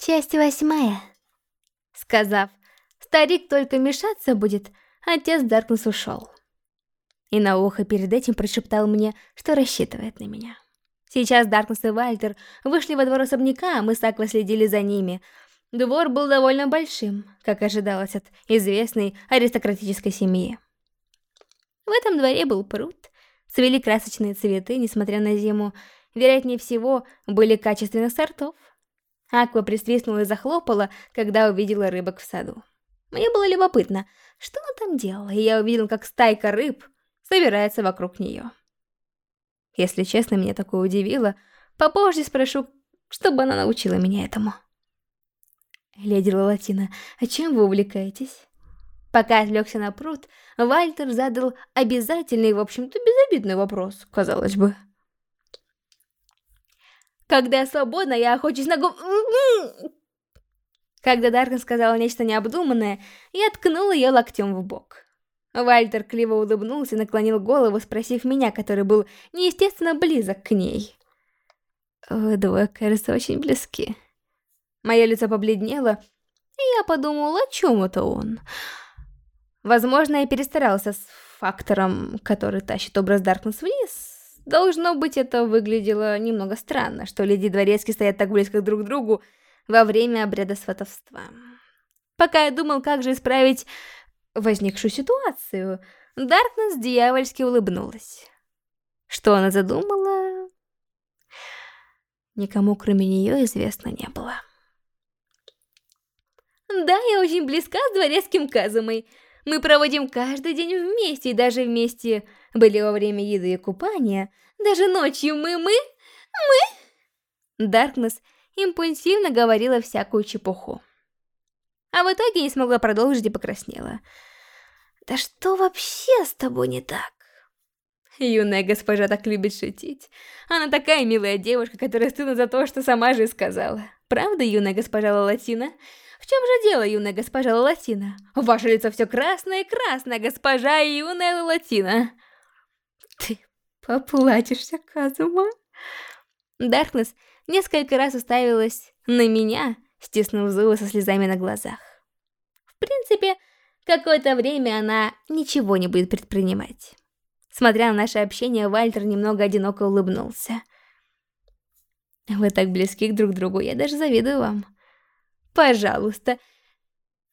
Часть восьмая. Сказав, старик только мешаться будет, отец Даркнесс ушел. И на ухо перед этим прошептал мне, что рассчитывает на меня. Сейчас Даркнесс и Вальтер вышли во двор особняка, а мы с Аква следили за ними. Двор был довольно большим, как ожидалось от известной аристократической семьи. В этом дворе был пруд, цвели красочные цветы, несмотря на зиму, вероятнее всего, были качественных сортов. Аква присвистнула и захлопала, когда увидела рыбок в саду. Мне было любопытно, что она там делала, и я увидел, как стайка рыб собирается вокруг нее. Если честно, меня такое удивило. Попозже спрошу, чтобы она научила меня этому. Леди Лалатина, а чем вы увлекаетесь? Пока отвлекся на пруд, Вальтер задал обязательный, в общем-то, безобидный вопрос, казалось бы. Когда я свободна, я охочусь на губ... Когда Даркин сказала нечто необдуманное, я ткнула ее локтем в бок. Вальтер криво улыбнулся и наклонил голову, спросив меня, который был неестественно близок к ней. «Вы двое, кажется, очень близки». Мое лицо побледнело, и я подумала, о чем это он. Возможно, я перестарался с фактором, который тащит образ Даркнесс вниз, Должно быть, это выглядело немного странно, что леди Дворецкий стоят так близко друг к другу во время обряда сватовства. Пока я думал, как же исправить возникшую ситуацию, Даркнесс дьявольски улыбнулась. Что она задумала, никому кроме нее известно не было. Да, я очень близка с дворецким Казумой. Мы проводим каждый день вместе, и даже вместе были во время еды и купания. Даже ночью мы, мы, мы... Даркнесс импульсивно говорила всякую чепуху. А в итоге не смогла продолжить и покраснела. «Да что вообще с тобой не так?» Юная госпожа так любит шутить. Она такая милая девушка, которая стыдна за то, что сама же сказала. Правда, юная госпожа Лалатина? В чем же дело, юная госпожа Лалатина? Ваше лицо все красное красное, госпожа юная Лалатина. Ты поплатишься, Казума. Даркнесс несколько раз уставилась на меня, стиснув зубы со слезами на глазах. В принципе, какое-то время она ничего не будет предпринимать. Смотря на наше общение, Вальтер немного одиноко улыбнулся. Вы так близки друг другу, я даже завидую вам. Пожалуйста,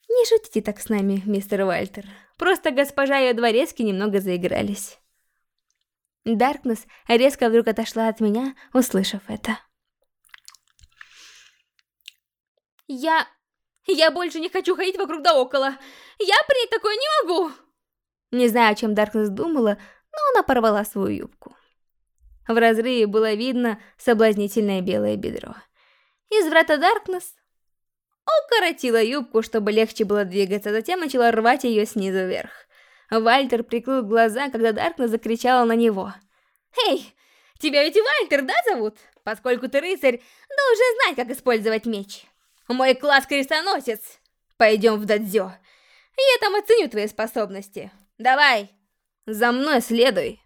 не шутите так с нами, мистер Вальтер. Просто госпожа и дворецкий немного заигрались. Даркнесс резко вдруг отошла от меня, услышав это. Я... Я больше не хочу ходить вокруг да около. Я принять такое не могу. Не знаю, о чем Даркнесс думала, но она порвала свою юбку. В разрыве было видно соблазнительное белое бедро. Из врата Даркнесс укоротила юбку, чтобы легче было двигаться, затем начала рвать ее снизу вверх. Вальтер прикрыл глаза, когда Даркнесс закричала на него. «Эй, тебя ведь Вальтер, да, зовут? Поскольку ты рыцарь, должен знать, как использовать меч. Мой класс крестоносец. Пойдем в дадзё. Я там оценю твои способности. Давай, за мной следуй».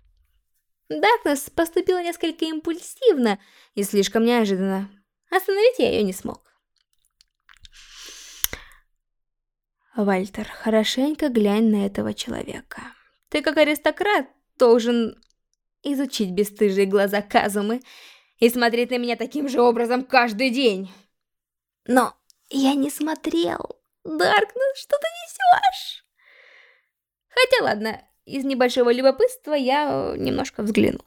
Даркнесс поступила несколько импульсивно и слишком неожиданно. Остановить я ее не смог. Вальтер, хорошенько глянь на этого человека. Ты как аристократ должен изучить бесстыжие глаза Казумы и смотреть на меня таким же образом каждый день. Но я не смотрел. Даркнесс, что ты несешь? Хотя ладно, из небольшого любопытства я немножко взглянул.